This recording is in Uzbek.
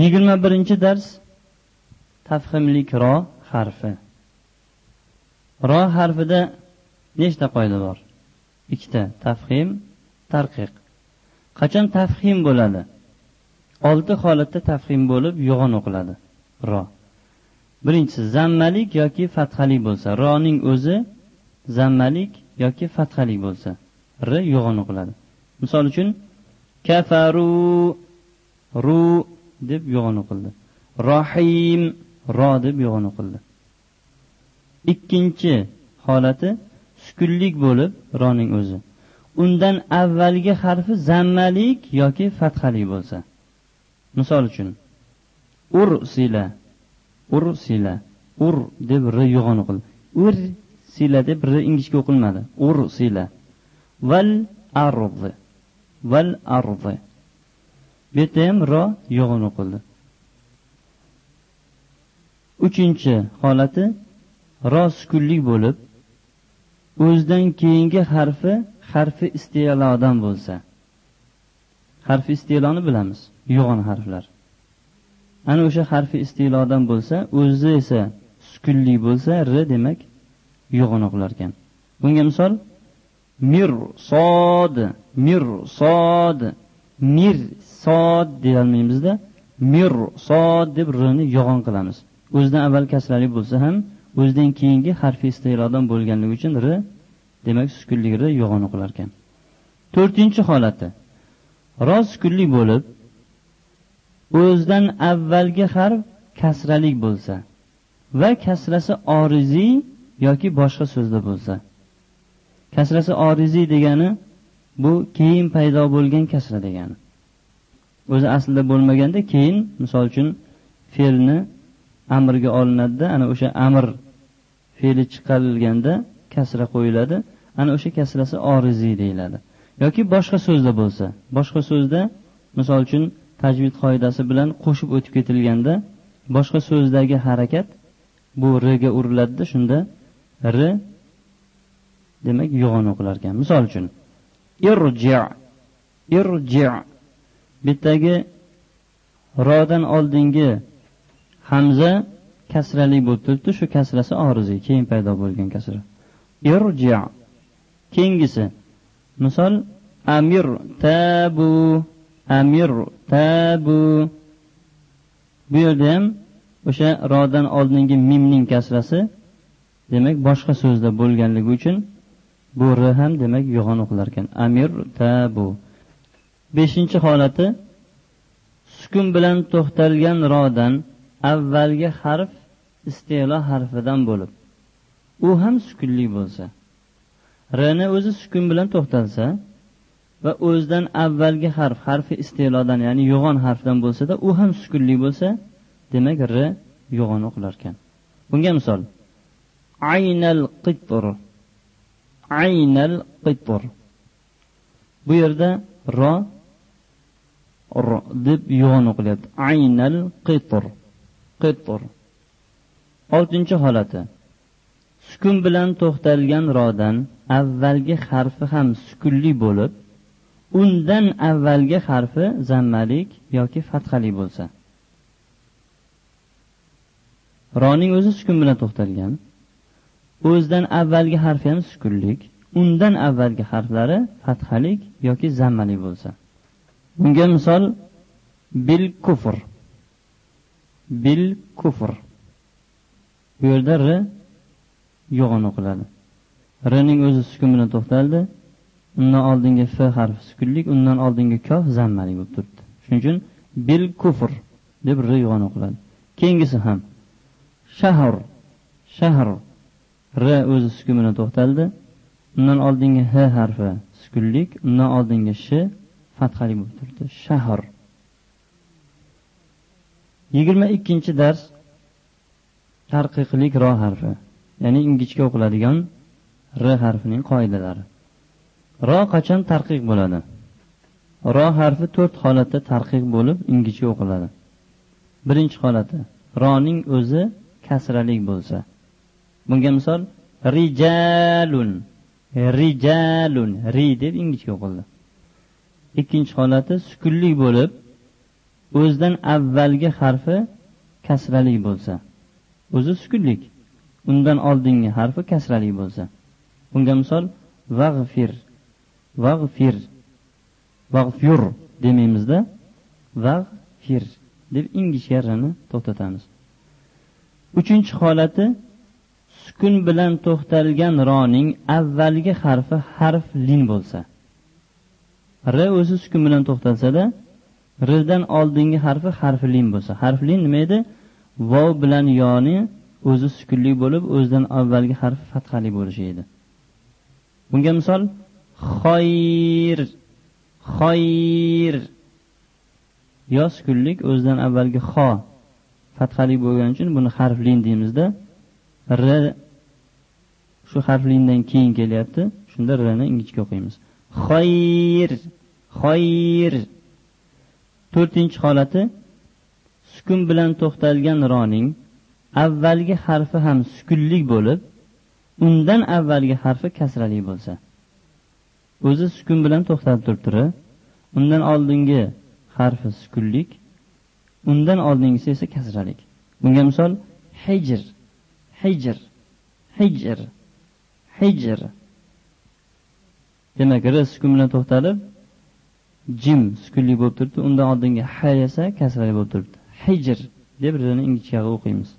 yigirma birinchi dars tafhimlik ro harfi. Ro harfida nechta qoida bor? Ikkita tafhim tarqiq. Qachon tafhim bo'ladi? Olti holatda tafhim bo'lib yo'g'on o'qiladi. Ro birinchisi zammalik yoki fathalik bo'lsa. Roning o'zi zammalik yoki fathalik bo'lsa. R yo'g'on o'qiladi. Misol uchun kafaru ru deb yo'g'on o'qildi rohim ro deb yo'g'on o'qildi ikkinchi holati sukunlik bo'lib roning o'zi. Undan avvalgi harfi zammalik yoki fathalik bo'lsa. Misol uchun ur sila ur sila ur deb r yo'g'on o'qildi ur sila deb r ingichka o'qilmadi. Ur sila. Val ardi val ardi. Bu yerda ham ro yo'g'on o'qildi. Uchinchi holati ro sukunlik bo'lib o'zidan keyingi harfi harfi istilodan bo'lsa. Harfi istiloni bilamiz yo'g'on harflar. Ana o'sha harfi istilodan bo'lsa o'zi esa sukunli bo'lsa r demak yo'g'on o'qilar ekan bunga misol mir sod. Mir sod deyolmaymizda mir sod deb rini yo'g'on qilamiz. O'zidan avval kasrali bo'lsa ham o'zidan keyingi harfi istilodan bo'lganligi uchun r demak sukunlik r yo'g'on o'qilar ekan. To'rtinchi holati. Ro sukunlik bo'lib o'zidan avvalgi harf kasralik bo'lsa va kasrasi oriziy yoki boshqa so'zda bo'lsa. Kasrasi oriziy degani bu keyin paydo bo'lgan kasra degani. O'zi aslida bo'lmaganda keyin misol uchun fe'lni amrga olinadida ana o'sha amr fe'li chiqarilganda kasra qo'yiladi ana o'sha kasrasi oriziy deyiladi. Yoki boshqa so'zda bo'lsa boshqa so'zda misol uchun tajvid qoidasi bilan qo'shib o'tib ketilganda boshqa so'zdagi harakat bu rga uriladida shunda r demak yo'g'on o'qilar ekan. Misol uchun irji irji. Bittagi rodan oldingi hamza kasrali bo'lib turibdi. Shu kasrasi oriziy keyin paydo bo'lgan kasra. Irji. Keyingisi. Misol amir tabu amir tabu. Bu yerda ham o'sha rodan oldingi mimning kasrasi demak boshqa so'zda bo'lganligi uchun bo'ri r ham demak yo'g'on o'qilar ekan amir tabu beshinchi holati sukun bilan to'xtalgan rodan avvalgi harf istelo harfidan bo'lib u ham sukunli bo'lsa rni o'zi sukun bilan to'xtalsa va o'zidan avvalgi harf harfi istelodan ya'ni yo'g'on harfdan bo'lsada u ham sukunli bo'lsa demak r yo'g'on o'qilar ekan bunga misol aynal qitr. Aynal qitr. Bu yerda ro ro deb yo'g'on o'qilyapti aynal qitr. Qitr. Oltinchi holati. Sukun bilan to'xtalgan rodan avvalgi harfi ham sukunli bo'lib undan avvalgi harfi zammalik yoki fathali bo'lsa. Roning o'zi sukun bilan to'xtalgan. O'zidan avvalgi harfi ham sukunlik undan avvalgi harflari fathalik yoki zammalik bo'lsa. Bunga misol bil kufr. Bil kufr. Bu yerda r yo'g'on o'qiladi. Rning o'zi sukun bilan to'xtaldi. Undan oldingi f harfi sukunlik undan oldingi kof zammalik bo'lib turibdi. Shuning uchun bil kufr deb r yo'g'on o'qiladi. Keyingisi ham shahr. Shahr. R o'zi sukun to'xtaldi. Undan oldingi h harfi sukunlik undan oldingi sh fathali bo'lib turibdi. Shahr yigirma ikkinchi dars tarqiqlik ro harfi ya'ni ingichka o'qiladigan r harfining qoidalari. Ro qachon tarqiq bo'ladi? Ro harfi to'rt holatda tarqiq bo'lib ingichka o'qiladi. Birinchi holati roning o'zi kasralik bo'lsa. Bunga misol rijalun. Rijalun. Ri deb ingichka o'qildi. Ikkinchi holati sukunlik bo'lib o'zidan avvalgi harfi kasralik bo'lsa. O'zi sukunlik. Undan oldingi harfi kasralik bo'lsa. Bunga misol vag'fir. Vag'fir. Vag'fyur demaymizda vag'fir deb ingichka rini to'xtatamiz. Uchinchi holati sukun bilan to'xtalgan roning avvalgi harfi harf lin bo'lsa. R o'zi sukun bilan to'xtalsada rdan oldingi harfi harfi lin bo'lsa. Harf lin nima edi? Vov bilan yoni o'zi sukunli bo'lib o'zidan avvalgi harfi fathali bo'lishi edi. Bunga misol xoyir xoyir yo sukunlik o'zidan avvalgi xo fathali bo'lgani uchun buni harf lin deymizda. R shu harflindan keyin kelyapti. Shunda rni ingichka o'qiymiz. Xoyir xoyir. To'rtinchi holati sukun bilan to'xtalgan roning avvalgi harfi ham sukunlik bo'lib undan avvalgi harfi kasrali bo'lsa. O'zi sukun bilan to'xtalib turibdi undan oldingi harfi sukunlik undan oldingisi esa kasralik. Bunga misol hijr. Hijr hijr hijr. Demak r sukun bilan to'xtalib jim sukunli bo'lib turibdi. Undan oldingi ha esa kasrali bo'lib turibdi. Hijr deb rini ingichkaga o'qiymiz.